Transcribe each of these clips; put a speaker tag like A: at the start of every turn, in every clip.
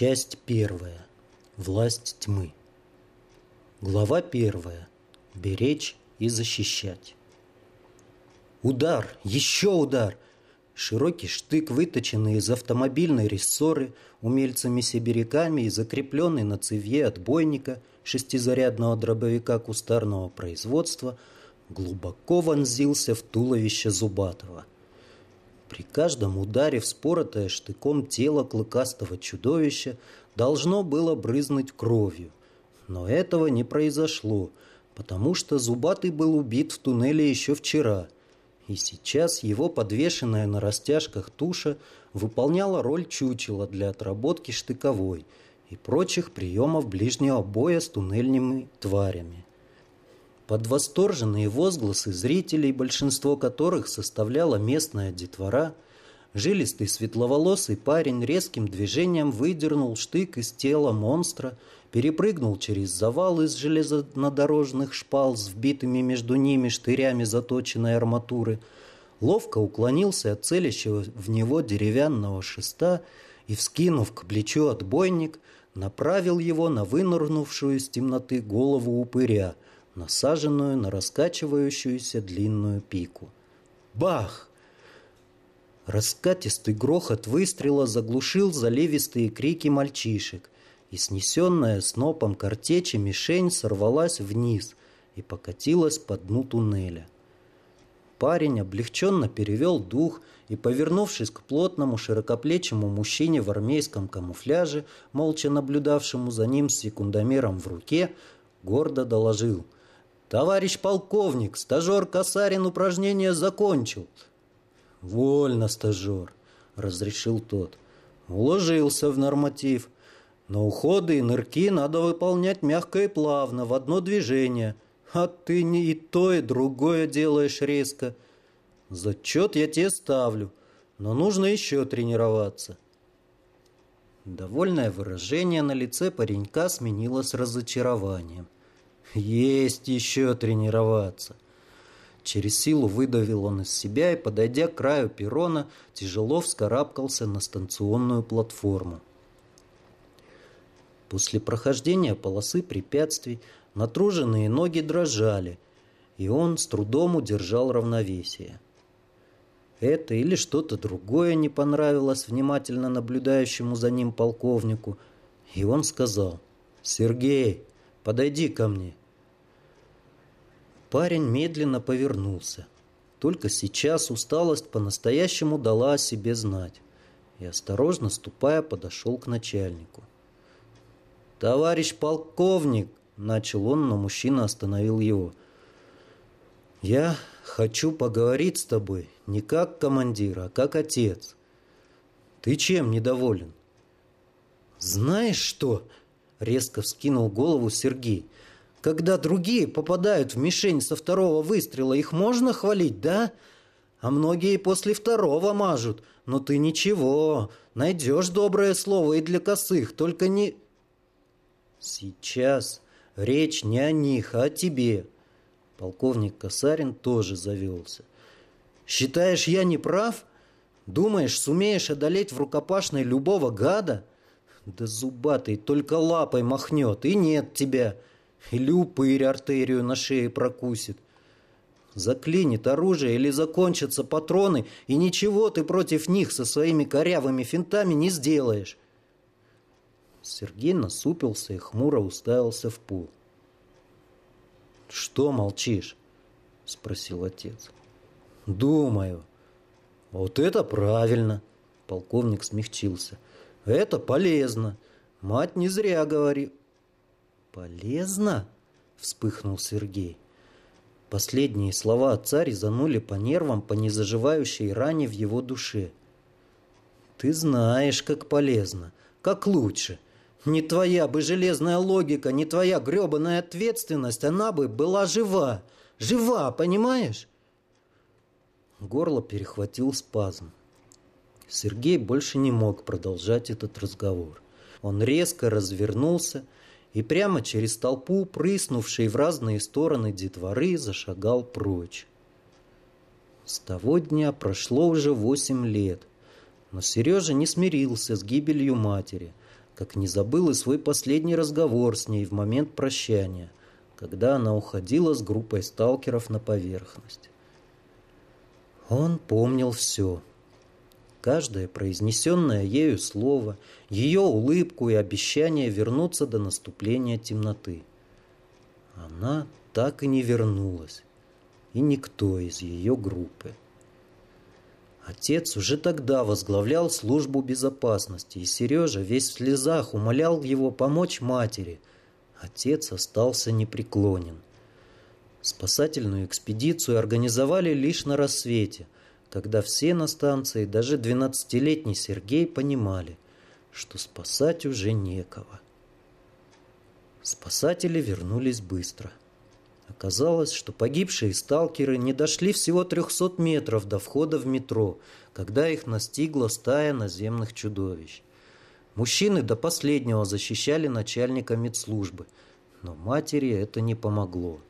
A: Часть первая. Власть тьмы. Глава первая. Беречь и защищать. Удар! Еще удар! Широкий штык, выточенный из автомобильной рессоры умельцами-сибиряками и закрепленный на цевье отбойника шестизарядного дробовика кустарного производства, глубоко вонзился в туловище Зубатова. При каждом ударе вспоротое штыком тело клыкастого чудовища должно было брызнуть кровью. Но этого не произошло, потому что Зубатый был убит в туннеле еще вчера – и сейчас его подвешенная на растяжках туша выполняла роль чучела для отработки штыковой и прочих приемов ближнего боя с туннельными тварями. Под восторженные возгласы зрителей, большинство которых составляла местная детвора, жилистый светловолосый парень резким движением выдернул штык из тела монстра перепрыгнул через завал из железнодорожных шпал с вбитыми между ними штырями заточенной арматуры, ловко уклонился от целящего в него деревянного шеста и, вскинув к плечу отбойник, направил его на вынырнувшую из темноты голову упыря, насаженную на раскачивающуюся длинную пику. Бах! Раскатистый грохот выстрела заглушил заливистые крики мальчишек – и снесенная снопом картечи мишень сорвалась вниз и покатилась по дну туннеля. Парень облегченно перевел дух и, повернувшись к плотному широкоплечему мужчине в армейском камуфляже, молча наблюдавшему за ним с секундомером в руке, гордо доложил. «Товарищ полковник, стажер Касарин упражнение закончил». «Вольно, стажер», — разрешил тот. «Уложился в норматив». Но уходы и нырки надо выполнять мягко и плавно, в одно движение. А ты не и то, и другое делаешь резко. Зачет я тебе ставлю, но нужно еще тренироваться. Довольное выражение на лице паренька сменилось разочарованием. Есть еще тренироваться. Через силу выдавил он из себя и, подойдя к краю перрона, тяжело вскарабкался на станционную платформу. После прохождения полосы препятствий натруженные ноги дрожали, и он с трудом удержал равновесие. Это или что-то другое не понравилось внимательно наблюдающему за ним полковнику, и он сказал «Сергей, подойди ко мне». Парень медленно повернулся. Только сейчас усталость по-настоящему дала о себе знать и, осторожно ступая, подошел к начальнику. «Товарищ полковник!» – начал он, но мужчина остановил его. «Я хочу поговорить с тобой не как командир, а как отец. Ты чем недоволен?» «Знаешь что?» – резко вскинул голову Сергей. «Когда другие попадают в мишень со второго выстрела, их можно хвалить, да?» А многие после второго мажут. Но ты ничего, найдешь доброе слово и для косых, только не... Сейчас речь не о них, а о тебе. Полковник Касарин тоже завелся. Считаешь, я не прав? Думаешь, сумеешь одолеть в рукопашной любого гада? Да зубатый только лапой махнет, и нет тебя. Или упырь артерию на шее прокусит. Заклинит оружие или закончатся патроны, и ничего ты против них со своими корявыми финтами не сделаешь. Сергей насупился и хмуро уставился в пол. «Что молчишь?» – спросил отец. «Думаю». «Вот это правильно!» – полковник смягчился. «Это полезно. Мать не зря говорит». «Полезно?» – вспыхнул Сергей. Последние слова отца резанули по нервам по незаживающей ране в его душе. «Ты знаешь, как полезно, как лучше. Не твоя бы железная логика, не твоя гребаная ответственность, она бы была жива. Жива, понимаешь? Горло перехватил спазм. Сергей больше не мог продолжать этот разговор. Он резко развернулся и прямо через толпу, прыснувшей в разные стороны детворы, зашагал прочь. С того дня прошло уже восемь лет, но Сережа не смирился с гибелью матери – как не забыл и свой последний разговор с ней в момент прощания, когда она уходила с группой сталкеров на поверхность. Он помнил все. Каждое произнесенное ею слово, ее улыбку и обещание вернуться до наступления темноты. Она так и не вернулась, и никто из ее группы. Отец уже тогда возглавлял службу безопасности, и Сережа весь в слезах умолял его помочь матери. Отец остался непреклонен. Спасательную экспедицию организовали лишь на рассвете, когда все на станции, даже 12-летний Сергей, понимали, что спасать уже некого. Спасатели вернулись быстро. Оказалось, что погибшие сталкеры не дошли всего 300 метров до входа в метро, когда их настигла стая наземных чудовищ. Мужчины до последнего защищали начальника медслужбы, но матери это не помогло.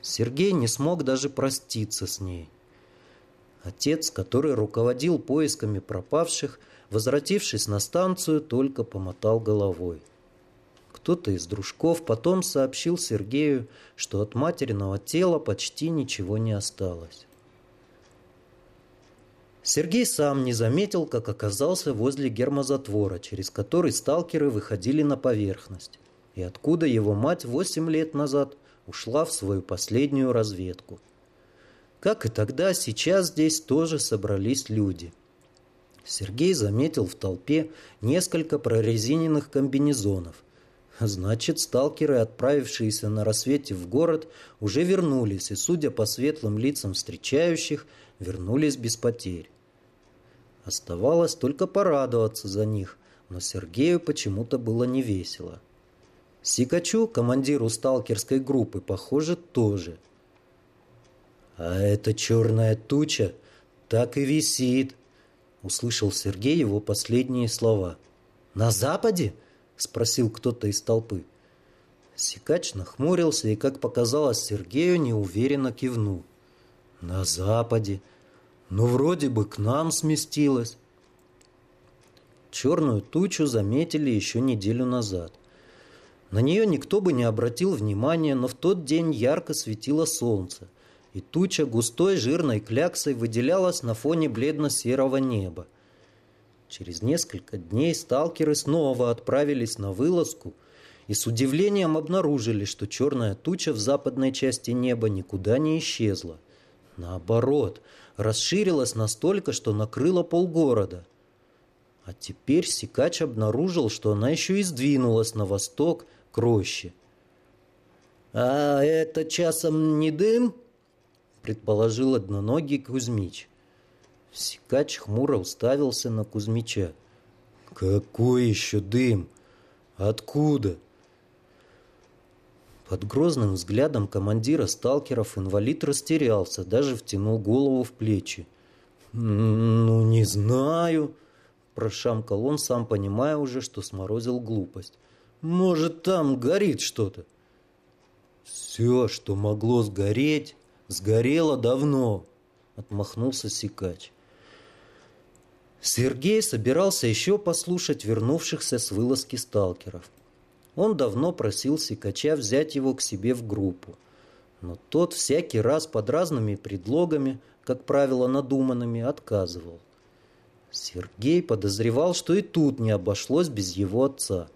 A: Сергей не смог даже проститься с ней. Отец, который руководил поисками пропавших, возвратившись на станцию, только помотал головой. Кто-то из дружков потом сообщил Сергею, что от материного тела почти ничего не осталось. Сергей сам не заметил, как оказался возле гермозатвора, через который сталкеры выходили на поверхность, и откуда его мать восемь лет назад ушла в свою последнюю разведку. Как и тогда, сейчас здесь тоже собрались люди. Сергей заметил в толпе несколько прорезиненных комбинезонов – Значит, сталкеры, отправившиеся на рассвете в город, уже вернулись и, судя по светлым лицам встречающих, вернулись без потерь. Оставалось только порадоваться за них, но Сергею почему-то было невесело. Сикачу, командиру сталкерской группы, похоже, тоже. «А эта черная туча так и висит», — услышал Сергей его последние слова. «На западе?» спросил кто-то из толпы. Сикач нахмурился и, как показалось Сергею, неуверенно кивнул. «На западе. Ну, вроде бы к нам сместилась». Черную тучу заметили еще неделю назад. На нее никто бы не обратил внимания, но в тот день ярко светило солнце, и туча густой жирной кляксой выделялась на фоне бледно-серого неба. Через несколько дней сталкеры снова отправились на вылазку и с удивлением обнаружили, что черная туча в западной части неба никуда не исчезла. Наоборот, расширилась настолько, что накрыла полгорода. А теперь Сикач обнаружил, что она еще и сдвинулась на восток к роще. «А это часом не дым?» — предположил одноногий Кузьмич. Сикач хмуро уставился на Кузьмича. «Какой еще дым? Откуда?» Под грозным взглядом командира сталкеров инвалид растерялся, даже втянул голову в плечи. «Ну, не знаю», – прошамкал он, сам понимая уже, что сморозил глупость. «Может, там горит что-то?» «Все, что могло сгореть, сгорело давно», – отмахнулся Сикач. Сергей собирался еще послушать вернувшихся с вылазки сталкеров. Он давно просил Сикача взять его к себе в группу. Но тот всякий раз под разными предлогами, как правило надуманными, отказывал. Сергей подозревал, что и тут не обошлось без его отца.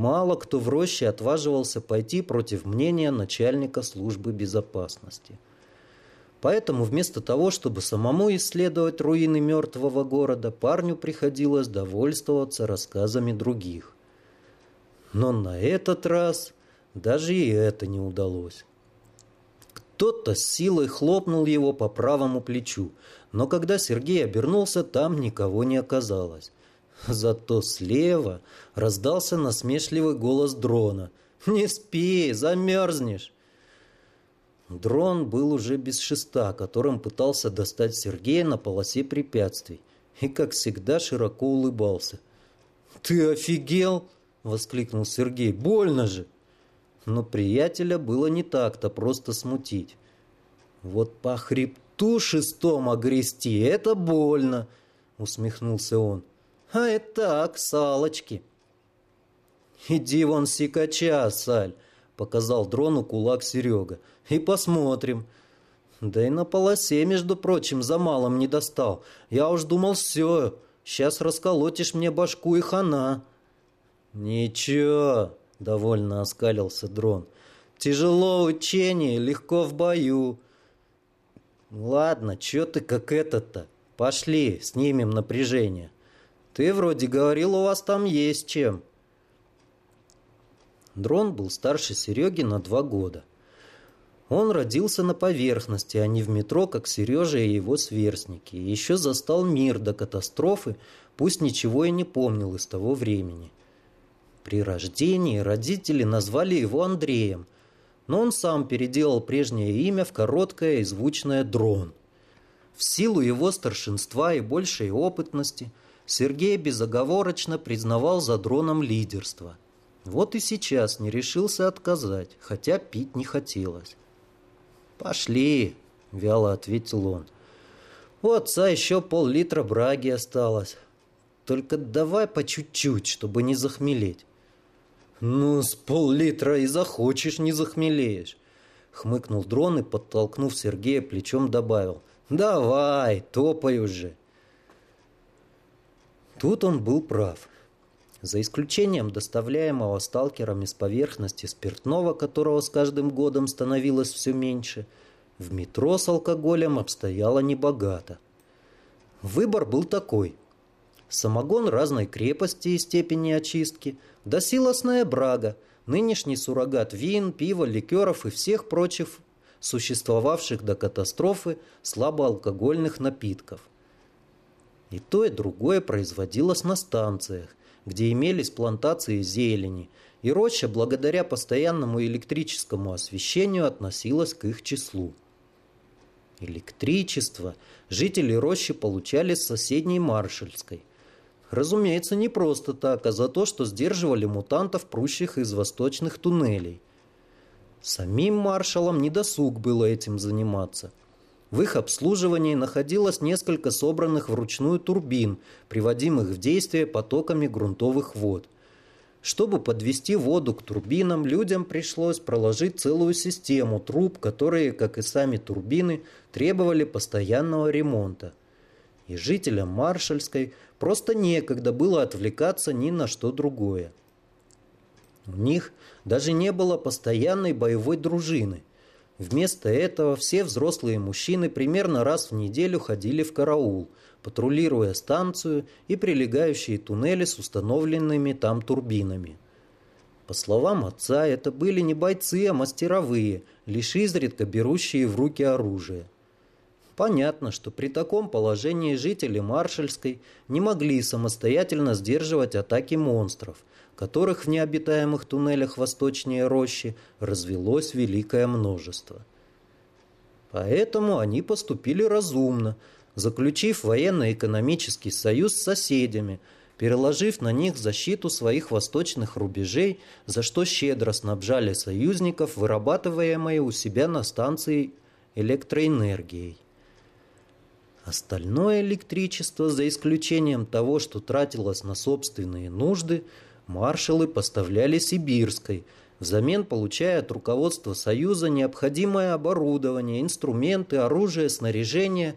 A: Мало кто в роще отваживался пойти против мнения начальника службы безопасности – Поэтому вместо того, чтобы самому исследовать руины мертвого города, парню приходилось довольствоваться рассказами других. Но на этот раз даже и это не удалось. Кто-то с силой хлопнул его по правому плечу, но когда Сергей обернулся, там никого не оказалось. Зато слева раздался насмешливый голос дрона. «Не спи, замерзнешь!» Дрон был уже без шеста, которым пытался достать Сергея на полосе препятствий, и, как всегда, широко улыбался. «Ты офигел?» — воскликнул Сергей. «Больно же!» Но приятеля было не так-то просто смутить. «Вот по хребту шестом огрести — это больно!» — усмехнулся он. «А это так, салочки!» «Иди вон сикача, Саль!» — показал дрону кулак Серега. «И посмотрим». Да и на полосе, между прочим, за малым не достал. Я уж думал, все, сейчас расколотишь мне башку и хана. Ничего, довольно оскалился дрон. Тяжело учение, легко в бою. Ладно, чё ты как этот-то? Пошли, снимем напряжение. Ты вроде говорил, у вас там есть чем. Дрон был старше Сереги на два года. Он родился на поверхности, а не в метро, как Сережа и его сверстники. И еще застал мир до катастрофы, пусть ничего и не помнил из того времени. При рождении родители назвали его Андреем, но он сам переделал прежнее имя в короткое и звучное «Дрон». В силу его старшинства и большей опытности Сергей безоговорочно признавал за дроном лидерство. Вот и сейчас не решился отказать, хотя пить не хотелось. «Пошли», — вяло ответил он. «У отца еще пол-литра браги осталось. Только давай по чуть-чуть, чтобы не захмелеть». «Ну, с пол-литра и захочешь, не захмелеешь», — хмыкнул дрон и, подтолкнув Сергея плечом, добавил. «Давай, топай уже». Тут он был прав. За исключением доставляемого сталкерами с поверхности спиртного, которого с каждым годом становилось все меньше, в метро с алкоголем обстояло небогато. Выбор был такой. Самогон разной крепости и степени очистки, да силосная брага, нынешний суррогат вин, пива, ликеров и всех прочих существовавших до катастрофы слабоалкогольных напитков. И то, и другое производилось на станциях, где имелись плантации зелени, и роща благодаря постоянному электрическому освещению относилась к их числу. Электричество жители рощи получали с соседней Маршальской. Разумеется, не просто так, а за то, что сдерживали мутантов, прущих из восточных туннелей. Самим маршалам недосуг было этим заниматься. В их обслуживании находилось несколько собранных вручную турбин, приводимых в действие потоками грунтовых вод. Чтобы подвести воду к турбинам, людям пришлось проложить целую систему труб, которые, как и сами турбины, требовали постоянного ремонта. И жителям Маршальской просто некогда было отвлекаться ни на что другое. У них даже не было постоянной боевой дружины – Вместо этого все взрослые мужчины примерно раз в неделю ходили в караул, патрулируя станцию и прилегающие туннели с установленными там турбинами. По словам отца, это были не бойцы, а мастеровые, лишь изредка берущие в руки оружие. Понятно, что при таком положении жители Маршальской не могли самостоятельно сдерживать атаки монстров, которых в необитаемых туннелях восточнее рощи развелось великое множество. Поэтому они поступили разумно, заключив военно-экономический союз с соседями, переложив на них защиту своих восточных рубежей, за что щедро снабжали союзников, вырабатываемой у себя на станции электроэнергией. Остальное электричество, за исключением того, что тратилось на собственные нужды, маршалы поставляли Сибирской, взамен получая от руководства Союза необходимое оборудование, инструменты, оружие, снаряжение,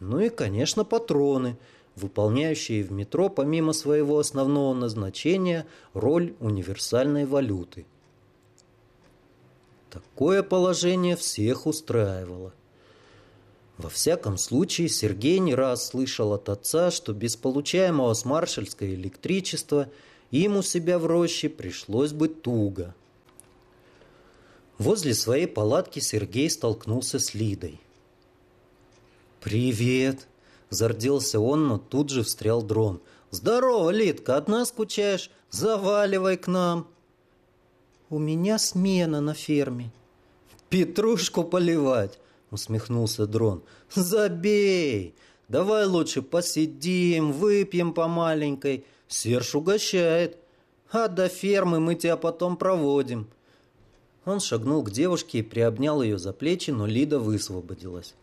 A: ну и, конечно, патроны, выполняющие в метро помимо своего основного назначения роль универсальной валюты. Такое положение всех устраивало. Во всяком случае, Сергей не раз слышал от отца, что без получаемого с маршальской электричества – им у себя в роще пришлось бы туго. Возле своей палатки Сергей столкнулся с Лидой. «Привет!» – зарделся он, но тут же встрял дрон. «Здорово, Лидка, одна скучаешь? Заваливай к нам!» «У меня смена на ферме». «Петрушку поливать!» – усмехнулся дрон. «Забей! Давай лучше посидим, выпьем по маленькой. Серж угощает. А до фермы мы тебя потом проводим». Он шагнул к девушке и приобнял ее за плечи, но Лида высвободилась.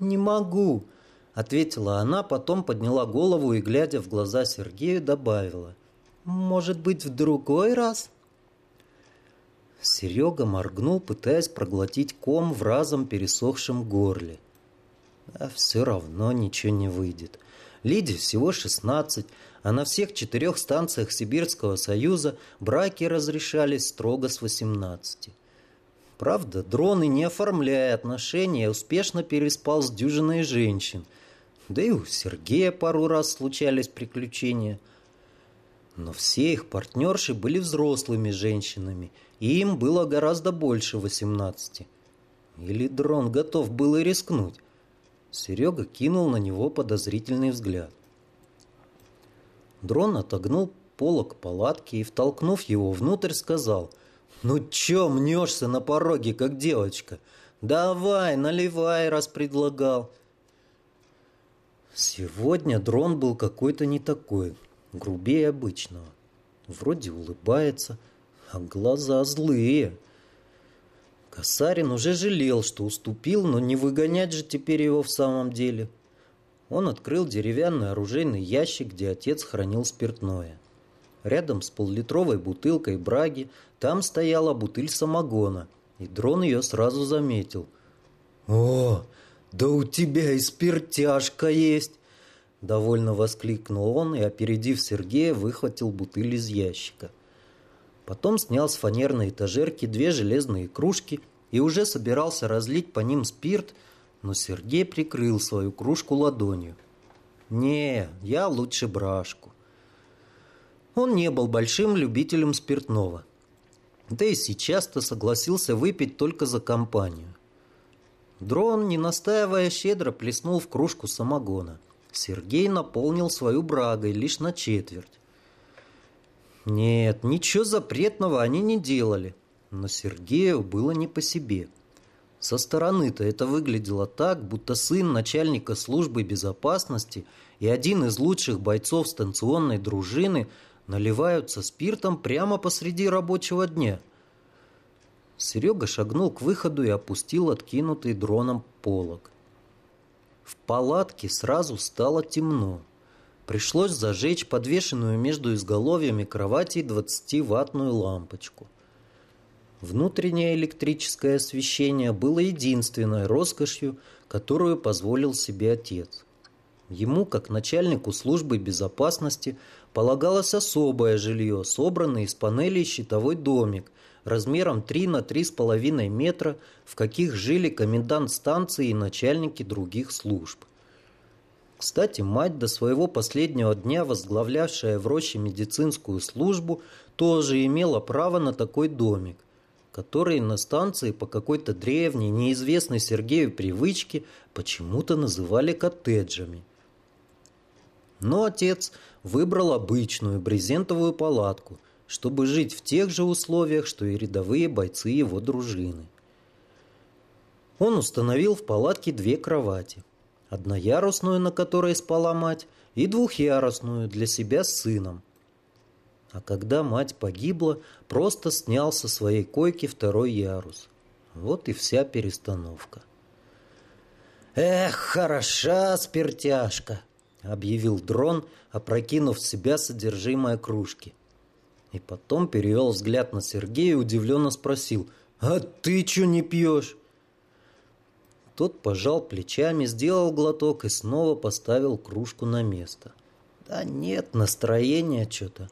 A: «Не могу», — ответила она, потом подняла голову и, глядя в глаза Сергею, добавила. Может быть, в другой раз?» Серега моргнул, пытаясь проглотить ком в разом пересохшем горле. А все равно ничего не выйдет. Лиде всего шестнадцать, а на всех четырех станциях Сибирского Союза браки разрешались строго с восемнадцати. Правда, дрон и не оформляя отношения, успешно переспал с дюжиной женщин. Да и у Сергея пару раз случались приключения. Но все их партнерши были взрослыми женщинами, и им было гораздо больше восемнадцати. Или дрон готов был и рискнуть. Серега кинул на него подозрительный взгляд. Дрон отогнул полок палатки и, втолкнув его внутрь, сказал «Ну чё мнешься на пороге, как девочка? Давай, наливай, раз предлагал». Сегодня дрон был какой-то не такой, грубее обычного. Вроде улыбается, а глаза злые. Косарин уже жалел, что уступил, но не выгонять же теперь его в самом деле. Он открыл деревянный оружейный ящик, где отец хранил спиртное. Рядом с поллитровой бутылкой браги там стояла бутыль самогона, и дрон ее сразу заметил. «О, да у тебя и спиртяшка есть!» Довольно воскликнул он и, опередив Сергея, выхватил бутыль из ящика. Потом снял с фанерной этажерки две железные кружки и уже собирался разлить по ним спирт, но Сергей прикрыл свою кружку ладонью. «Не, я лучше брашку». Он не был большим любителем спиртного. Да и сейчас-то согласился выпить только за компанию. Дрон, не настаивая щедро, плеснул в кружку самогона. Сергей наполнил свою брагой лишь на четверть. Нет, ничего запретного они не делали. Но Сергею было не по себе. Со стороны-то это выглядело так, будто сын начальника службы безопасности и один из лучших бойцов станционной дружины наливаются спиртом прямо посреди рабочего дня. Серега шагнул к выходу и опустил откинутый дроном полог. В палатке сразу стало темно. Пришлось зажечь подвешенную между изголовьями кровати 20-ваттную лампочку. Внутреннее электрическое освещение было единственной роскошью, которую позволил себе отец. Ему, как начальнику службы безопасности, полагалось особое жилье, собранное из панелей щитовой домик, размером 3 на 3,5 метра, в каких жили комендант станции и начальники других служб. Кстати, мать до своего последнего дня, возглавлявшая в роще медицинскую службу, тоже имела право на такой домик, который на станции по какой-то древней, неизвестной Сергею привычке почему-то называли коттеджами. Но отец выбрал обычную брезентовую палатку, чтобы жить в тех же условиях, что и рядовые бойцы его дружины. Он установил в палатке две кровати одноярусную, на которой спала мать, и двухъярусную для себя с сыном. А когда мать погибла, просто снял со своей койки второй ярус. Вот и вся перестановка. «Эх, хороша спиртяшка!» — объявил дрон, опрокинув в себя содержимое кружки. И потом перевел взгляд на Сергея и удивленно спросил, «А ты что не пьешь?» Тот пожал плечами, сделал глоток и снова поставил кружку на место. Да нет, настроения что-то.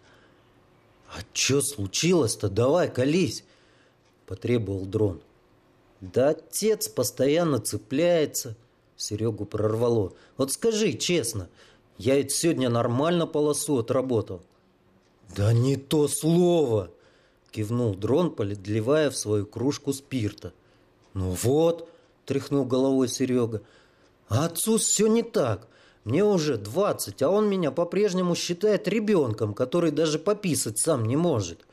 A: А что случилось-то? Давай, колись, потребовал дрон. Да отец постоянно цепляется. Серегу прорвало. Вот скажи честно, я ведь сегодня нормально полосу отработал. Да не то слово, кивнул дрон, подливая в свою кружку спирта. Ну вот, тряхнул головой Серега. А отцу все не так. Мне уже двадцать, а он меня по-прежнему считает ребенком, который даже пописать сам не может.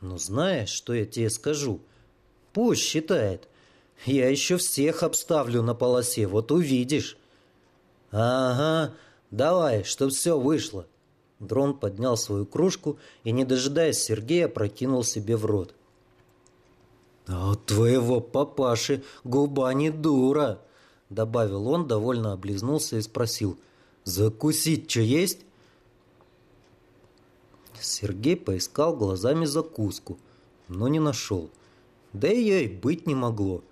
A: Ну, знаешь, что я тебе скажу? Пусть считает. Я еще всех обставлю на полосе, вот увидишь. Ага, давай, чтоб все вышло. Дрон поднял свою кружку и, не дожидаясь Сергея, прокинул себе в рот. «А у твоего папаши губа не дура!» Добавил он, довольно облизнулся и спросил. «Закусить что есть?» Сергей поискал глазами закуску, но не нашел. Да ее и быть не могло.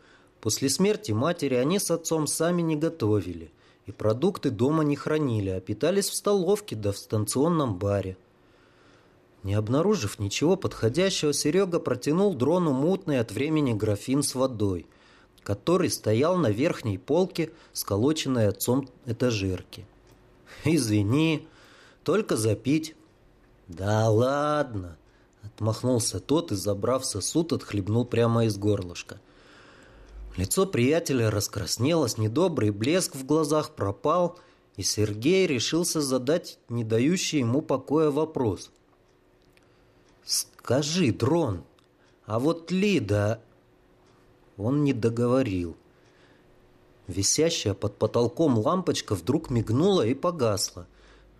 A: После смерти матери они с отцом сами не готовили, и продукты дома не хранили, а питались в столовке да в станционном баре. Не обнаружив ничего подходящего, Серега протянул дрону мутный от времени графин с водой, который стоял на верхней полке, сколоченной отцом этажерки. «Извини, только запить». «Да ладно!» — отмахнулся тот и, забрав сосуд, отхлебнул прямо из горлышка. Лицо приятеля раскраснелось, недобрый блеск в глазах пропал, и Сергей решился задать не дающий ему покоя вопрос. «Скажи, дрон, а вот Лида...» Он не договорил. Висящая под потолком лампочка вдруг мигнула и погасла.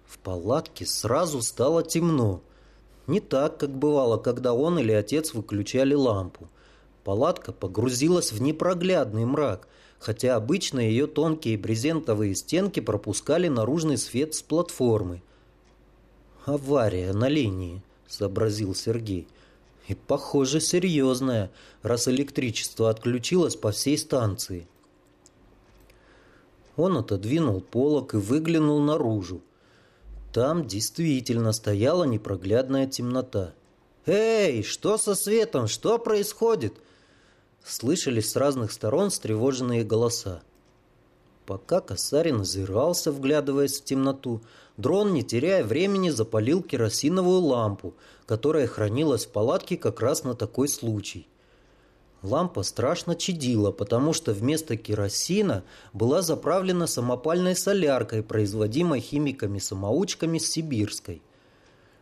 A: В палатке сразу стало темно. Не так, как бывало, когда он или отец выключали лампу. Палатка погрузилась в непроглядный мрак, хотя обычно ее тонкие брезентовые стенки пропускали наружный свет с платформы. «Авария на линии», — сообразил Сергей. «И, похоже, серьезная, раз электричество отключилось по всей станции». Он отодвинул полок и выглянул наружу. Там действительно стояла непроглядная темнота. «Эй, что со светом? Что происходит?» Слышались с разных сторон встревоженные голоса. Пока Косарин озирался, вглядываясь в темноту, дрон, не теряя времени, запалил керосиновую лампу, которая хранилась в палатке как раз на такой случай. Лампа страшно чадила, потому что вместо керосина была заправлена самопальной соляркой, производимой химиками-самоучками с Сибирской.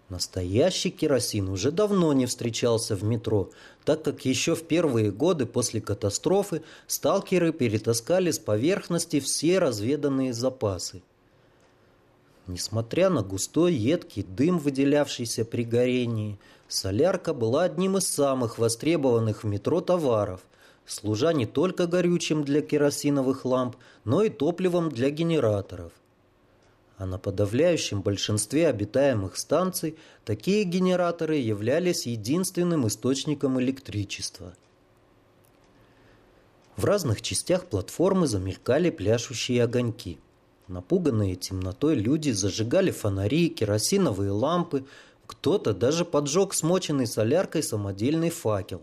A: Настоящий керосин уже давно не встречался в метро, так как еще в первые годы после катастрофы сталкеры перетаскали с поверхности все разведанные запасы. Несмотря на густой едкий дым, выделявшийся при горении, солярка была одним из самых востребованных в метро товаров, служа не только горючим для керосиновых ламп, но и топливом для генераторов. А на подавляющем большинстве обитаемых станций такие генераторы являлись единственным источником электричества. В разных частях платформы замелькали пляшущие огоньки – Напуганные темнотой люди зажигали фонари, керосиновые лампы, кто-то даже поджег смоченный соляркой самодельный факел.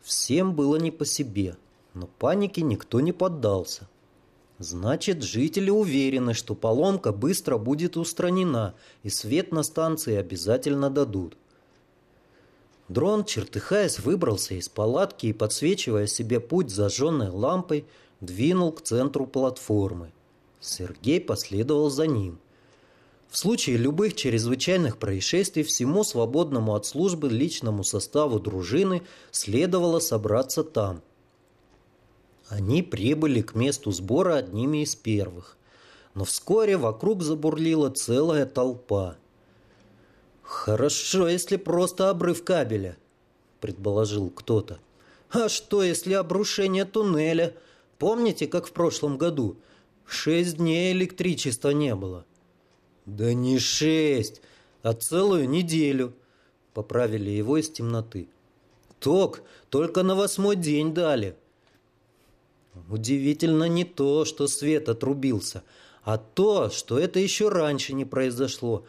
A: Всем было не по себе, но панике никто не поддался. Значит, жители уверены, что поломка быстро будет устранена, и свет на станции обязательно дадут. Дрон, чертыхаясь, выбрался из палатки и, подсвечивая себе путь зажженной лампой, двинул к центру платформы. Сергей последовал за ним. В случае любых чрезвычайных происшествий всему свободному от службы личному составу дружины следовало собраться там. Они прибыли к месту сбора одними из первых. Но вскоре вокруг забурлила целая толпа. «Хорошо, если просто обрыв кабеля», — предположил кто-то. «А что, если обрушение туннеля? Помните, как в прошлом году?» Шесть дней электричества не было. Да не шесть, а целую неделю. Поправили его из темноты. Ток только на восьмой день дали. Удивительно не то, что свет отрубился, а то, что это еще раньше не произошло.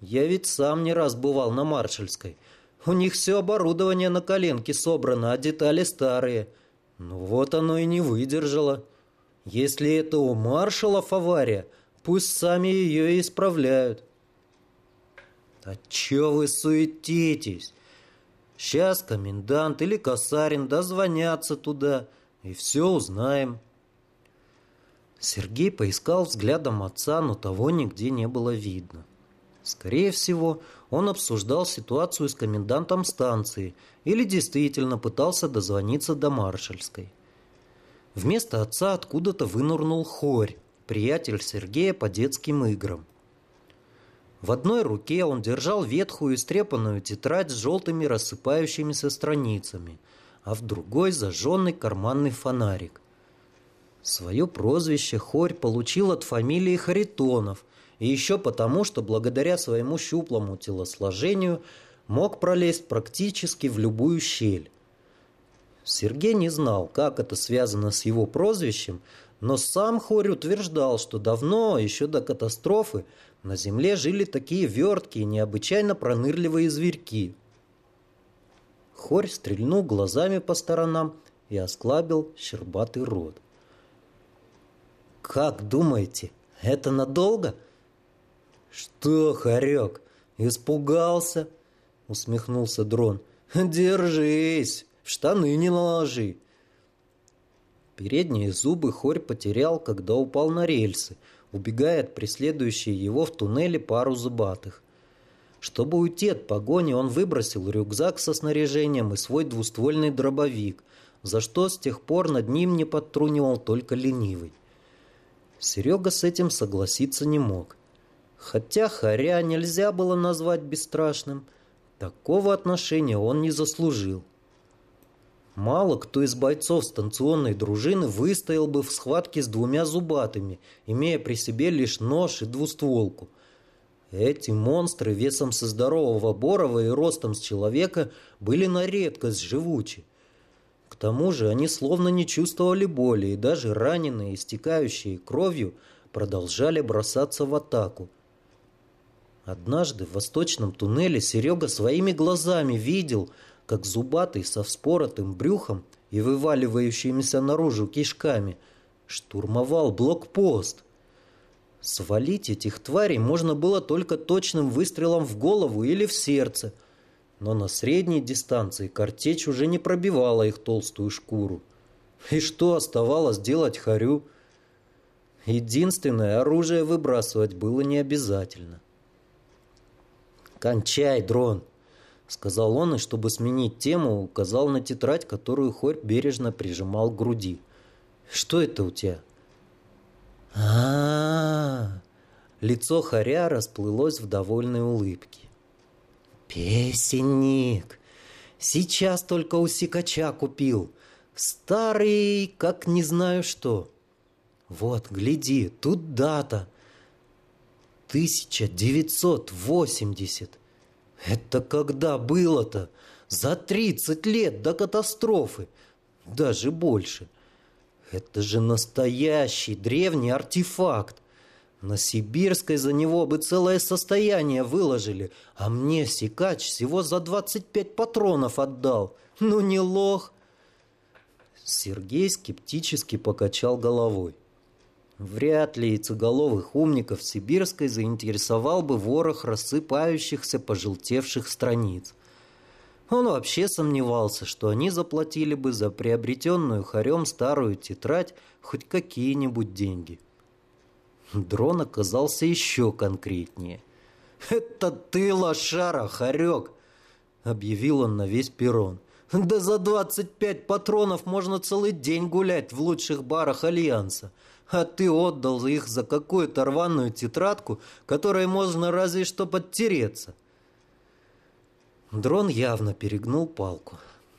A: Я ведь сам не раз бывал на Маршальской. У них все оборудование на коленке собрано, а детали старые. Ну вот оно и не выдержало. Если это у маршалов авария, пусть сами ее исправляют. А чё вы суетитесь? Сейчас комендант или косарин дозвонятся туда, и все узнаем. Сергей поискал взглядом отца, но того нигде не было видно. Скорее всего, он обсуждал ситуацию с комендантом станции или действительно пытался дозвониться до маршальской. Вместо отца откуда-то вынурнул Хорь, приятель Сергея по детским играм. В одной руке он держал ветхую истрепанную тетрадь с желтыми рассыпающимися страницами, а в другой зажженный карманный фонарик. Свое прозвище Хорь получил от фамилии Харитонов и еще потому, что благодаря своему щуплому телосложению мог пролезть практически в любую щель. Сергей не знал, как это связано с его прозвищем, но сам Хорь утверждал, что давно, еще до катастрофы, на земле жили такие верткие, необычайно пронырливые зверьки. Хорь стрельнул глазами по сторонам и осклабил щербатый рот. «Как думаете, это надолго?» «Что, Хорек, испугался?» — усмехнулся дрон. «Держись, в штаны не наложи». Передние зубы Хорь потерял, когда упал на рельсы — убегая от преследующей его в туннеле пару зубатых. Чтобы уйти от погони, он выбросил рюкзак со снаряжением и свой двуствольный дробовик, за что с тех пор над ним не подтрунивал только ленивый. Серега с этим согласиться не мог. Хотя Харя нельзя было назвать бесстрашным, такого отношения он не заслужил. Мало кто из бойцов станционной дружины выстоял бы в схватке с двумя зубатыми, имея при себе лишь нож и двустволку. Эти монстры весом со здорового Борова и ростом с человека были на редкость живучи. К тому же они словно не чувствовали боли, и даже раненые, истекающие кровью, продолжали бросаться в атаку. Однажды в восточном туннеле Серега своими глазами видел – как зубатый со вспоротым брюхом и вываливающимися наружу кишками штурмовал блокпост. Свалить этих тварей можно было только точным выстрелом в голову или в сердце, но на средней дистанции картечь уже не пробивала их толстую шкуру. И что оставалось делать Харю? Единственное, оружие выбрасывать было не обязательно. «Кончай, дрон!» — сказал он, и чтобы сменить тему, указал на тетрадь, которую Хорь бережно прижимал к груди. «Что это у тебя?» а, -а, -а Лицо Хоря расплылось в довольной улыбке. «Песенник! Сейчас только у сикача купил. Старый, как не знаю что. Вот, гляди, тут дата. 1980. Это когда было-то? За 30 лет до катастрофы. Даже больше. Это же настоящий древний артефакт. На Сибирской за него бы целое состояние выложили, а мне Сикач всего за 25 патронов отдал. Ну не лох. Сергей скептически покачал головой. Вряд ли яйцеголовых умников Сибирской заинтересовал бы ворох рассыпающихся пожелтевших страниц. Он вообще сомневался, что они заплатили бы за приобретенную хорем старую тетрадь хоть какие-нибудь деньги. Дрон оказался еще конкретнее. «Это ты, лошара, хорек!» — объявил он на весь перрон. «Да за двадцать пять патронов можно целый день гулять в лучших барах Альянса а ты отдал их за какую-то рваную тетрадку, которой можно разве что подтереться. Дрон явно перегнул палку.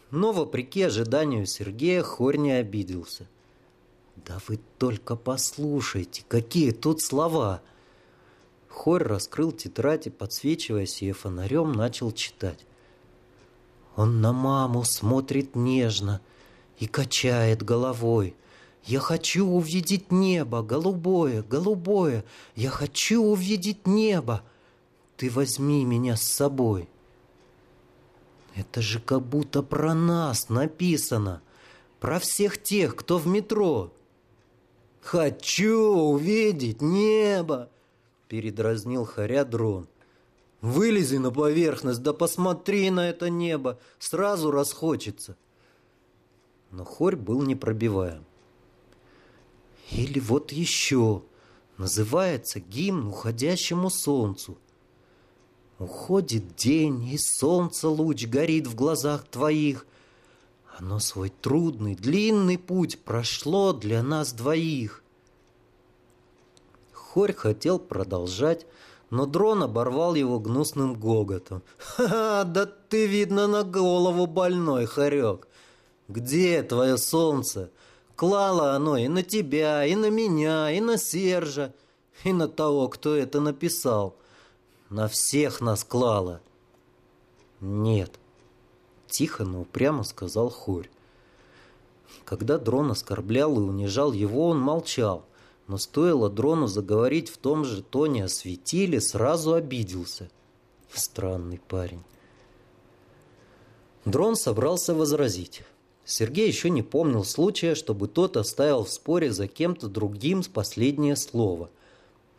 A: Но, вопреки ожиданию Сергея, Хорь не обиделся. «Да вы только послушайте, какие тут слова!» Хорь раскрыл тетрадь и, подсвечивая себе фонарем, начал читать. «Он на маму смотрит нежно и качает головой». Я хочу увидеть небо, голубое, голубое. Я хочу увидеть небо. Ты возьми меня с собой. Это же как будто про нас написано. Про всех тех, кто в метро. Хочу увидеть небо, передразнил Харя дрон. Вылези на поверхность, да посмотри на это небо, сразу расхочется. Но хорь был непробиваем. Или вот еще. Называется гимн уходящему солнцу. Уходит день, и солнце луч горит в глазах твоих. Оно свой трудный, длинный путь прошло для нас двоих. Хорь хотел продолжать, но дрон оборвал его гнусным гоготом. «Ха-ха, да ты, видно, на голову больной, хорек! Где твое солнце? Клало оно и на тебя, и на меня, и на Сержа. И на того, кто это написал. На всех нас клала. Нет. Тихо, но упрямо сказал Хорь. Когда дрон оскорблял и унижал его, он молчал. Но стоило дрону заговорить в том же тоне о светиле, сразу обиделся. Странный парень. Дрон собрался возразить. Сергей еще не помнил случая, чтобы тот оставил в споре за кем-то другим последнее слово.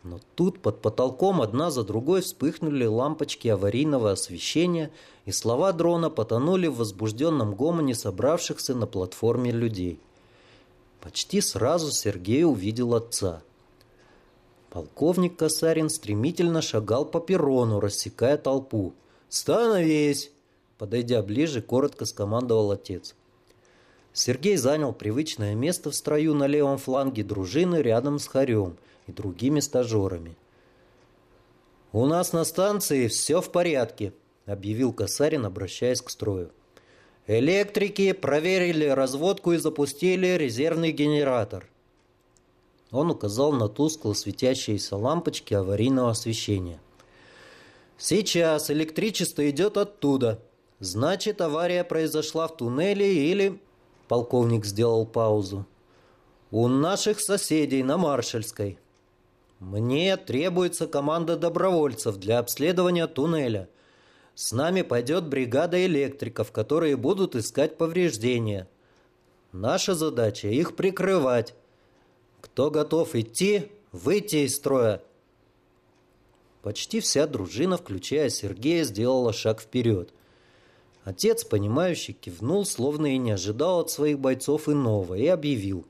A: Но тут под потолком одна за другой вспыхнули лампочки аварийного освещения, и слова дрона потонули в возбужденном гомоне собравшихся на платформе людей. Почти сразу Сергей увидел отца. Полковник Касарин стремительно шагал по перрону, рассекая толпу. «Становись!» Подойдя ближе, коротко скомандовал отец. Сергей занял привычное место в строю на левом фланге дружины рядом с Харем и другими стажерами. «У нас на станции все в порядке», — объявил Касарин, обращаясь к строю. «Электрики проверили разводку и запустили резервный генератор». Он указал на тускло светящиеся лампочки аварийного освещения. «Сейчас электричество идет оттуда. Значит, авария произошла в туннеле или Полковник сделал паузу. «У наших соседей на Маршальской. Мне требуется команда добровольцев для обследования туннеля. С нами пойдет бригада электриков, которые будут искать повреждения. Наша задача – их прикрывать. Кто готов идти, выйти из строя». Почти вся дружина, включая Сергея, сделала шаг вперед. Отец, понимающий, кивнул, словно и не ожидал от своих бойцов иного, и объявил.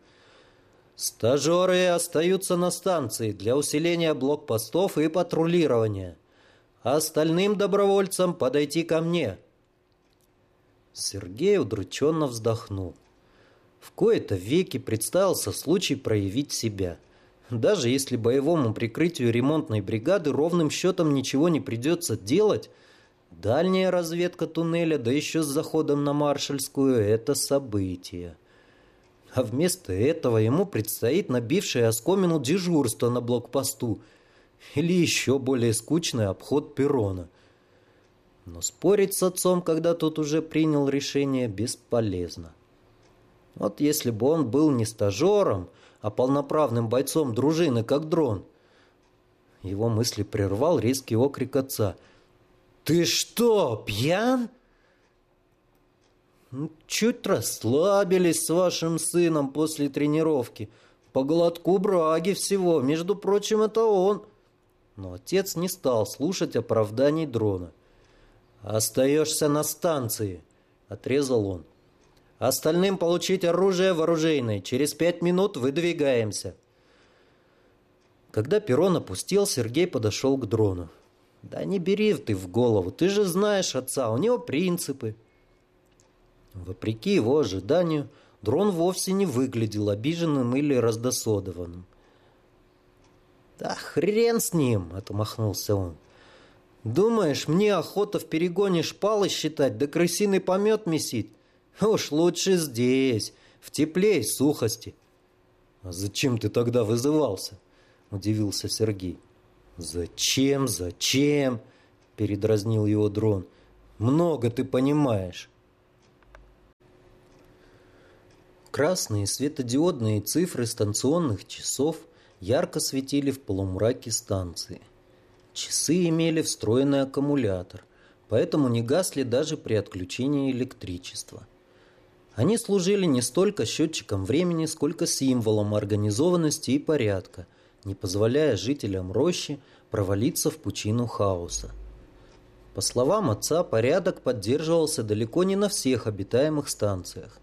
A: «Стажеры остаются на станции для усиления блокпостов и патрулирования. Остальным добровольцам подойти ко мне». Сергей удрученно вздохнул. В кои-то веки представился случай проявить себя. Даже если боевому прикрытию ремонтной бригады ровным счетом ничего не придется делать – Дальняя разведка туннеля, да еще с заходом на Маршальскую, это событие. А вместо этого ему предстоит набившее оскомину дежурство на блокпосту или еще более скучный обход перрона. Но спорить с отцом, когда тот уже принял решение, бесполезно. Вот если бы он был не стажером, а полноправным бойцом дружины, как дрон. Его мысли прервал резкий окрик отца – «Ты что, пьян?» «Чуть расслабились с вашим сыном после тренировки. По глотку браги всего. Между прочим, это он». Но отец не стал слушать оправданий дрона. «Остаешься на станции», — отрезал он. «Остальным получить оружие в Через пять минут выдвигаемся». Когда перрон опустил, Сергей подошел к дрону. Да не бери ты в голову, ты же знаешь отца, у него принципы. Вопреки его ожиданию, дрон вовсе не выглядел обиженным или раздосодованным. «Да хрен с ним!» — отмахнулся он. «Думаешь, мне охота в перегоне шпалы считать, да крысиный помет месить? Уж лучше здесь, в тепле и сухости». «А зачем ты тогда вызывался?» — удивился Сергей. «Зачем, зачем?» – передразнил его дрон. «Много ты понимаешь». Красные светодиодные цифры станционных часов ярко светили в полумраке станции. Часы имели встроенный аккумулятор, поэтому не гасли даже при отключении электричества. Они служили не столько счетчиком времени, сколько символом организованности и порядка – не позволяя жителям рощи провалиться в пучину хаоса. По словам отца, порядок поддерживался далеко не на всех обитаемых станциях.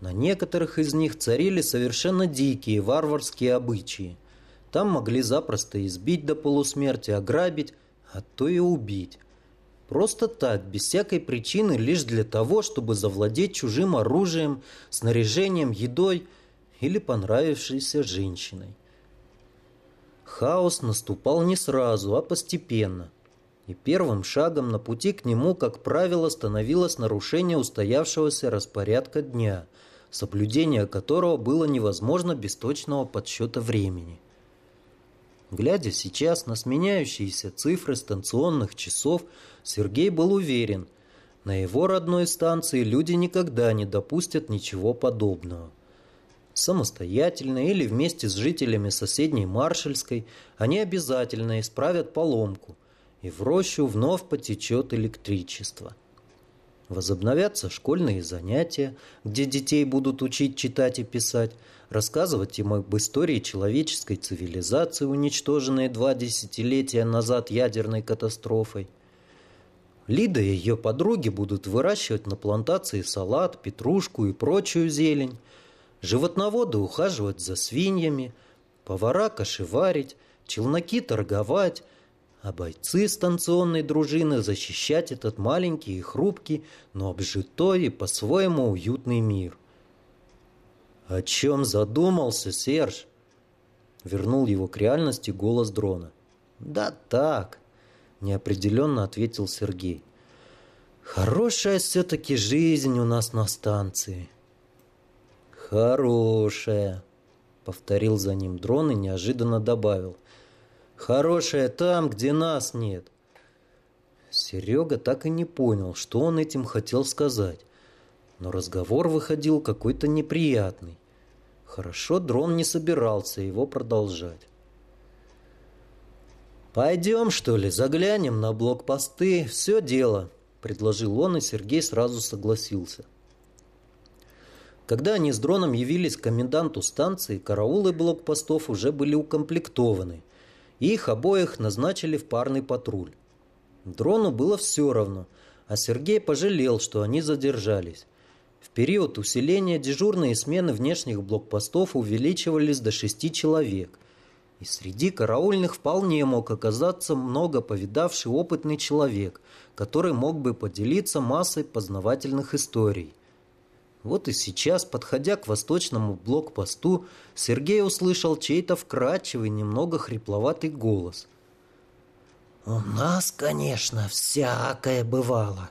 A: На некоторых из них царили совершенно дикие варварские обычаи. Там могли запросто избить до полусмерти, ограбить, а то и убить. Просто так, без всякой причины, лишь для того, чтобы завладеть чужим оружием, снаряжением, едой или понравившейся женщиной. Хаос наступал не сразу, а постепенно. И первым шагом на пути к нему, как правило, становилось нарушение устоявшегося распорядка дня, соблюдение которого было невозможно без точного подсчета времени. Глядя сейчас на сменяющиеся цифры станционных часов, Сергей был уверен, на его родной станции люди никогда не допустят ничего подобного. Самостоятельно или вместе с жителями соседней Маршальской они обязательно исправят поломку, и в рощу вновь потечет электричество. Возобновятся школьные занятия, где детей будут учить читать и писать, рассказывать им об истории человеческой цивилизации, уничтоженной два десятилетия назад ядерной катастрофой. Лида и ее подруги будут выращивать на плантации салат, петрушку и прочую зелень, животноводы ухаживать за свиньями, повара кошеварить, челноки торговать, а бойцы станционной дружины защищать этот маленький и хрупкий, но обжитой и по-своему уютный мир. «О чем задумался, Серж?» Вернул его к реальности голос дрона. «Да так», — неопределенно ответил Сергей. «Хорошая все-таки жизнь у нас на станции». «Хорошая», — повторил за ним дрон и неожиданно добавил — Хорошая там, где нас нет. Серега так и не понял, что он этим хотел сказать. Но разговор выходил какой-то неприятный. Хорошо, дрон не собирался его продолжать. «Пойдем, что ли, заглянем на блокпосты, все дело», — предложил он, и Сергей сразу согласился. Когда они с дроном явились к коменданту станции, караулы блокпостов уже были укомплектованы, их обоих назначили в парный патруль. Дрону было все равно, а Сергей пожалел, что они задержались. В период усиления дежурные смены внешних блокпостов увеличивались до шести человек. И среди караульных вполне мог оказаться много повидавший опытный человек, который мог бы поделиться массой познавательных историй. Вот и сейчас, подходя к восточному блокпосту, Сергей услышал чей-то вкрадчивый, немного хрипловатый голос. «У нас, конечно, всякое бывало.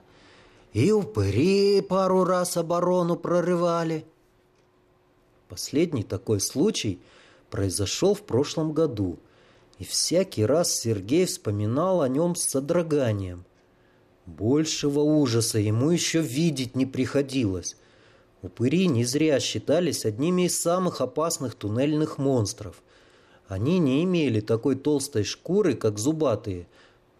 A: И упыри пару раз оборону прорывали». Последний такой случай произошел в прошлом году, и всякий раз Сергей вспоминал о нем с содроганием. Большего ужаса ему еще видеть не приходилось – Упыри не зря считались одними из самых опасных туннельных монстров. Они не имели такой толстой шкуры, как зубатые,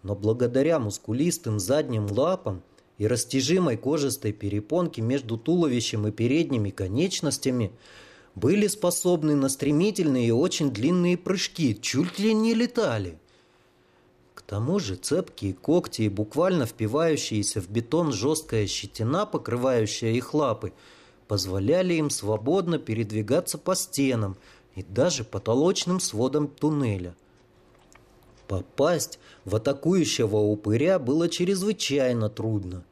A: но благодаря мускулистым задним лапам и растяжимой кожистой перепонке между туловищем и передними конечностями были способны на стремительные и очень длинные прыжки, чуть ли не летали. К тому же цепкие когти и буквально впивающиеся в бетон жесткая щетина, покрывающая их лапы – позволяли им свободно передвигаться по стенам и даже потолочным сводам туннеля. Попасть в атакующего упыря было чрезвычайно трудно.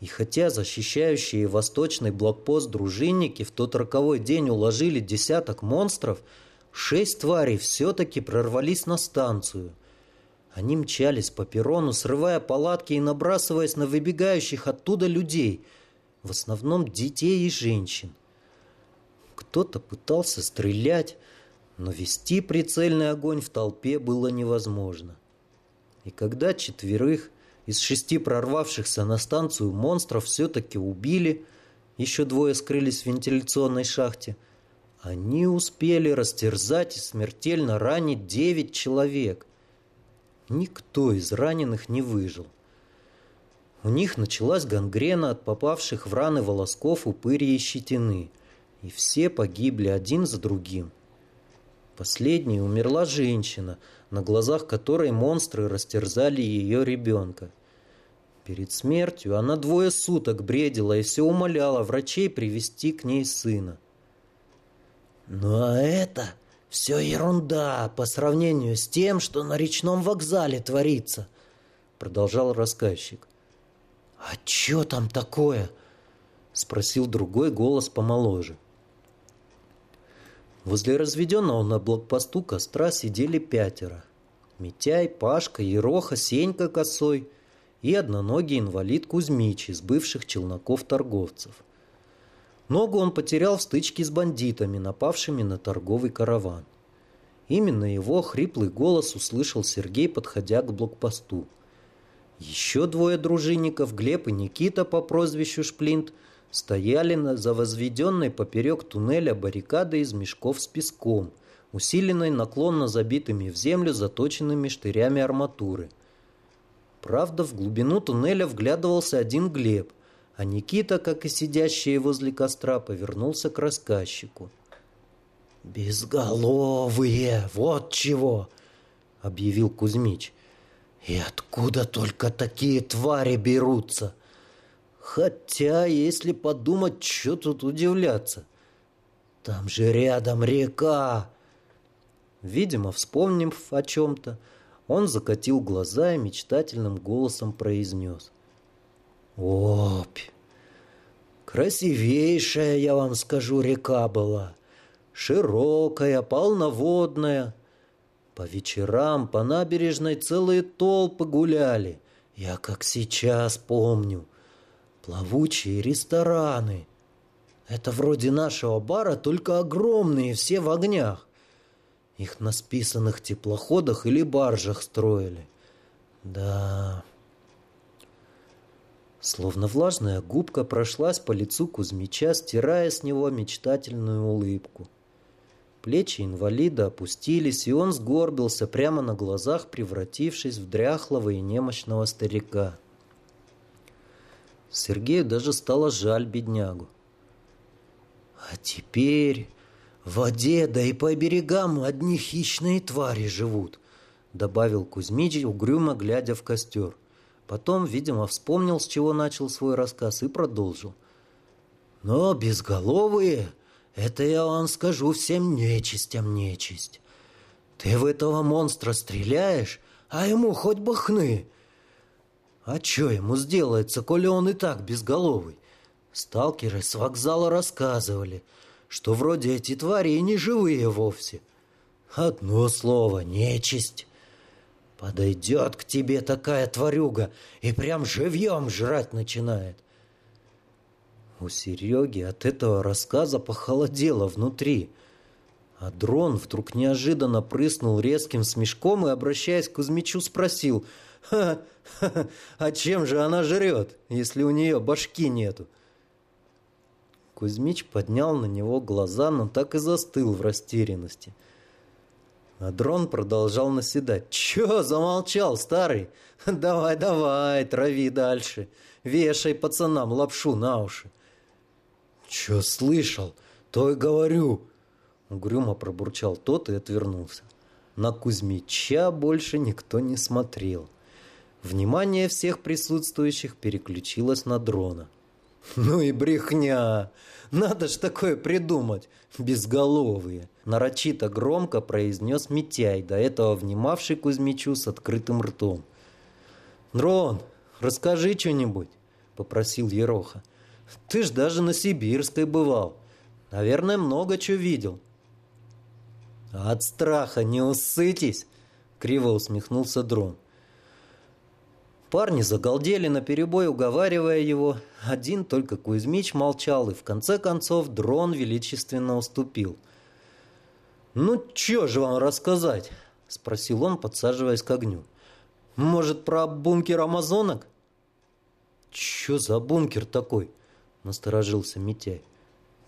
A: И хотя защищающие восточный блокпост дружинники в тот роковой день уложили десяток монстров, шесть тварей все-таки прорвались на станцию. Они мчались по перрону, срывая палатки и набрасываясь на выбегающих оттуда людей – в основном детей и женщин. Кто-то пытался стрелять, но вести прицельный огонь в толпе было невозможно. И когда четверых из шести прорвавшихся на станцию монстров все-таки убили, еще двое скрылись в вентиляционной шахте, они успели растерзать и смертельно ранить девять человек. Никто из раненых не выжил. У них началась гангрена от попавших в раны волосков, упыри и щетины. И все погибли один за другим. Последней умерла женщина, на глазах которой монстры растерзали ее ребенка. Перед смертью она двое суток бредила и все умоляла врачей привести к ней сына. «Ну а это все ерунда по сравнению с тем, что на речном вокзале творится», продолжал рассказчик. «А чё там такое?» — спросил другой голос помоложе. Возле разведенного на блокпосту костра сидели пятеро. Митяй, Пашка, Ероха, Сенька косой и одноногий инвалид Кузьмич из бывших челноков-торговцев. Ногу он потерял в стычке с бандитами, напавшими на торговый караван. Именно его хриплый голос услышал Сергей, подходя к блокпосту. Еще двое дружинников, Глеб и Никита по прозвищу Шплинт, стояли на, за возведенной поперек туннеля баррикадой из мешков с песком, усиленной наклонно забитыми в землю заточенными штырями арматуры. Правда, в глубину туннеля вглядывался один Глеб, а Никита, как и сидящие возле костра, повернулся к рассказчику. «Безголовые, вот чего!» — объявил Кузьмич. «И откуда только такие твари берутся?» Хотя, если подумать, что тут удивляться? Там же рядом река. Видимо, вспомнив о чем-то, он закатил глаза и мечтательным голосом произнес. «Опь! Красивейшая, я вам скажу, река была. Широкая, полноводная. По вечерам по набережной целые толпы гуляли. Я как сейчас помню. Плавучие рестораны. Это вроде нашего бара, только огромные, все в огнях. Их на списанных теплоходах или баржах строили. Да... Словно влажная губка прошлась по лицу Кузьмича, стирая с него мечтательную улыбку. Плечи инвалида опустились, и он сгорбился прямо на глазах, превратившись в дряхлого и немощного старика. Сергею даже стало жаль беднягу. «А теперь в воде, да и по берегам одни хищные твари живут», добавил Кузьмич, угрюмо глядя в костер. Потом, видимо, вспомнил, с чего начал свой рассказ, и продолжил. «Но безголовые, это я вам скажу всем нечистям нечисть. Ты в этого монстра стреляешь, а ему хоть бы хны. А что ему сделается, коли он и так безголовый? Сталкеры с вокзала рассказывали, что вроде эти твари и не живые вовсе. Одно слово — нечисть». Подойдет к тебе такая тварюга и прям живьем жрать начинает. У Сереги от этого рассказа похолодело внутри. А дрон вдруг неожиданно прыснул резким смешком и, обращаясь к Кузьмичу, спросил, «Ха, ха, а чем же она жрет, если у нее башки нету?» Кузьмич поднял на него глаза, но так и застыл в растерянности – а дрон продолжал наседать. «Чё замолчал, старый? Давай, давай, трави дальше. Вешай пацанам лапшу на уши». «Чё слышал? То и говорю». Угрюмо пробурчал тот и отвернулся. На Кузьмича больше никто не смотрел. Внимание всех присутствующих переключилось на дрона. «Ну и брехня! Надо ж такое придумать! Безголовые!» Нарочито громко произнес Митяй, до этого внимавший Кузьмичу с открытым ртом. «Дрон, расскажи что-нибудь!» — попросил Ероха. «Ты ж даже на Сибирской бывал. Наверное, много чего видел». «От страха не усытись!» — криво усмехнулся Дрон. Парни загалдели на перебой, уговаривая его. Один только Кузьмич молчал, и в конце концов дрон величественно уступил. «Ну, чё же вам рассказать?» — спросил он, подсаживаясь к огню. «Может, про бункер амазонок?» «Чё за бункер такой?» — насторожился Митяй.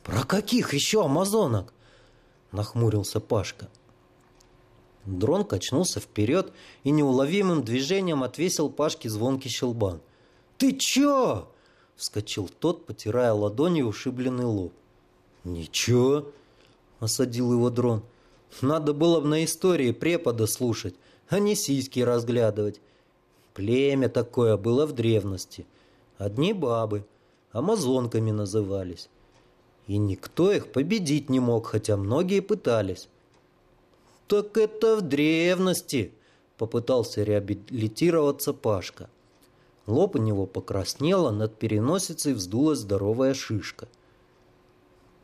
A: «Про каких еще амазонок?» — нахмурился Пашка. Дрон качнулся вперед и неуловимым движением отвесил Пашке звонкий щелбан. «Ты чё?» — вскочил тот, потирая ладонью ушибленный лоб. «Ничего», — осадил его дрон. «Надо было бы на истории препода слушать, а не сиськи разглядывать. Племя такое было в древности. Одни бабы, амазонками назывались. И никто их победить не мог, хотя многие пытались. «Так это в древности!» — попытался реабилитироваться Пашка. Лоб у него покраснел, а над переносицей вздулась здоровая шишка.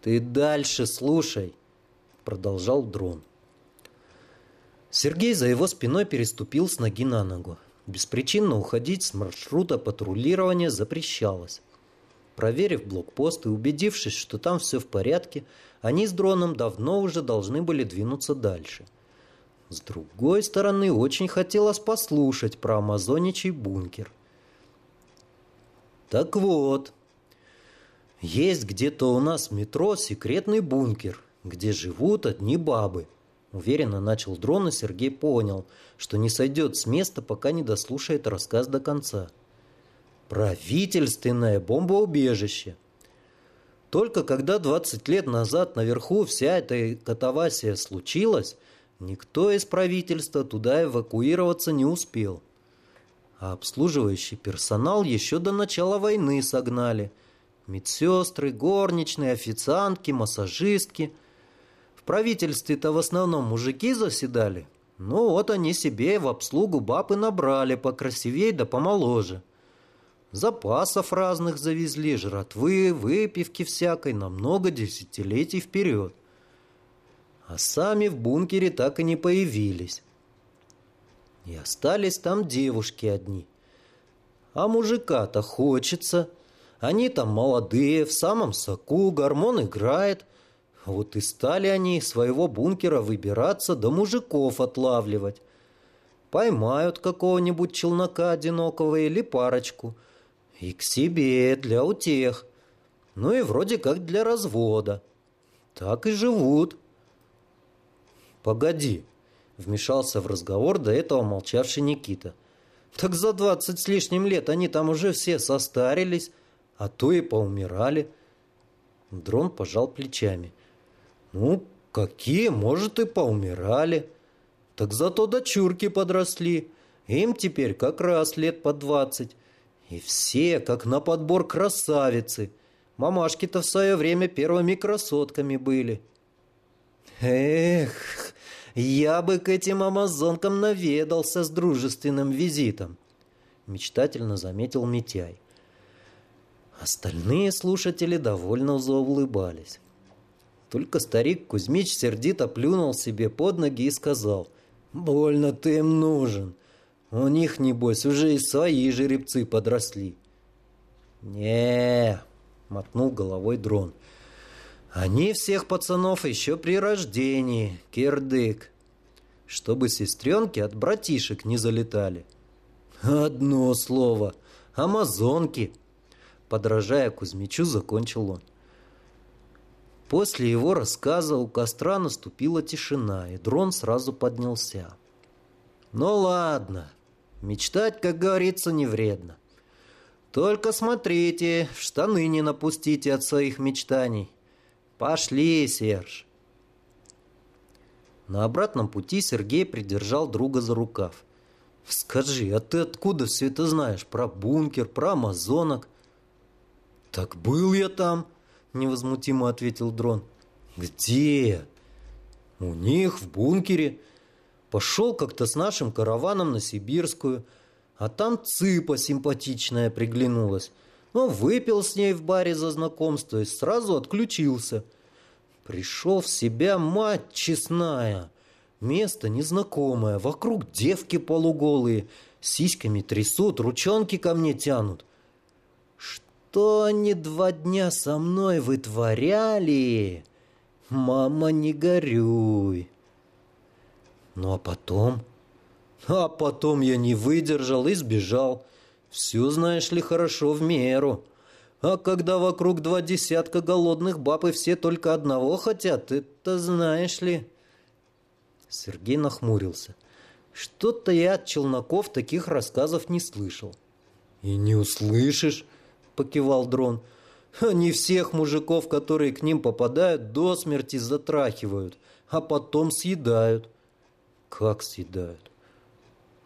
A: «Ты дальше слушай!» — продолжал дрон. Сергей за его спиной переступил с ноги на ногу. Беспричинно уходить с маршрута патрулирования запрещалось. Проверив блокпост и убедившись, что там все в порядке, они с дроном давно уже должны были двинуться дальше. С другой стороны, очень хотелось послушать про амазоничий бункер. Так вот, есть где-то у нас в метро секретный бункер, где живут одни бабы. Уверенно начал дрон, и Сергей понял, что не сойдет с места, пока не дослушает рассказ до конца. Правительственное бомбоубежище. Только когда 20 лет назад наверху вся эта катавасия случилась, никто из правительства туда эвакуироваться не успел. А обслуживающий персонал еще до начала войны согнали. Медсестры, горничные, официантки, массажистки – правительстве-то в основном мужики заседали. Ну вот они себе в обслугу баб и набрали покрасивей да помоложе. Запасов разных завезли, жратвы, выпивки всякой на много десятилетий вперед. А сами в бункере так и не появились. И остались там девушки одни. А мужика-то хочется. Они там молодые, в самом соку, гормон играет – вот и стали они из своего бункера выбираться, да мужиков отлавливать. Поймают какого-нибудь челнока одинокого или парочку. И к себе, для утех. Ну и вроде как для развода. Так и живут. Погоди, вмешался в разговор до этого молчавший Никита. Так за двадцать с лишним лет они там уже все состарились, а то и поумирали. Дрон пожал плечами. — ну, какие, может, и поумирали. Так зато дочурки подросли. Им теперь как раз лет по двадцать. И все, как на подбор красавицы. Мамашки-то в свое время первыми красотками были. Эх, я бы к этим амазонкам наведался с дружественным визитом, мечтательно заметил Митяй. Остальные слушатели довольно заулыбались. Только старик Кузьмич сердито плюнул себе под ноги и сказал, «Больно ты им нужен. У них, небось, уже и свои жеребцы подросли». не мотнул головой дрон. «Они всех пацанов еще при рождении, кирдык, чтобы сестренки от братишек не залетали». «Одно слово. Амазонки!» Подражая Кузьмичу, закончил он. После его рассказа у костра наступила тишина, и дрон сразу поднялся. «Ну ладно, мечтать, как говорится, не вредно. Только смотрите, штаны не напустите от своих мечтаний. Пошли, Серж!» На обратном пути Сергей придержал друга за рукав. «Скажи, а ты откуда все это знаешь? Про бункер, про амазонок?» «Так был я там!» невозмутимо ответил дрон. Где? У них в бункере. Пошел как-то с нашим караваном на Сибирскую, а там цыпа симпатичная приглянулась. Ну, выпил с ней в баре за знакомство и сразу отключился. Пришел в себя мать честная. Место незнакомое, вокруг девки полуголые, сиськами трясут, ручонки ко мне тянут что они два дня со мной вытворяли? Мама, не горюй. Ну а потом? А потом я не выдержал и сбежал. Все, знаешь ли, хорошо в меру. А когда вокруг два десятка голодных баб и все только одного хотят, это знаешь ли... Сергей нахмурился. Что-то я от челноков таких рассказов не слышал. И не услышишь. — покивал дрон. «Они всех мужиков, которые к ним попадают, до смерти затрахивают, а потом съедают». «Как съедают?»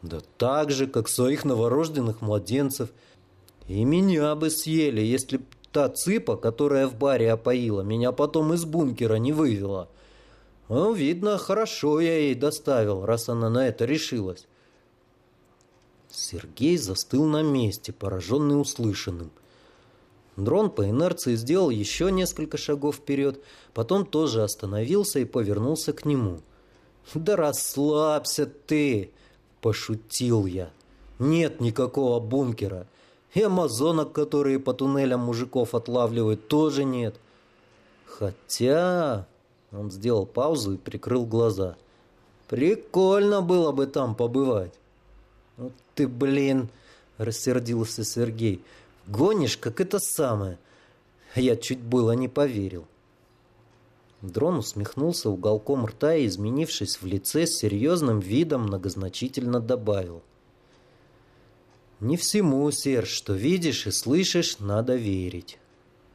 A: «Да так же, как своих новорожденных младенцев. И меня бы съели, если б та цыпа, которая в баре опоила, меня потом из бункера не вывела. Ну, видно, хорошо я ей доставил, раз она на это решилась». Сергей застыл на месте, пораженный услышанным – Дрон по инерции сделал еще несколько шагов вперед, потом тоже остановился и повернулся к нему. «Да расслабься ты!» – пошутил я. «Нет никакого бункера. И амазонок, которые по туннелям мужиков отлавливают, тоже нет. Хотя...» – он сделал паузу и прикрыл глаза. Прикольно было бы там побывать. Вот ты, блин, рассердился Сергей. Гонишь, как это самое. Я чуть было не поверил. Дрон усмехнулся уголком рта и, изменившись в лице, с серьезным видом многозначительно добавил. «Не всему, Серж, что видишь и слышишь, надо верить».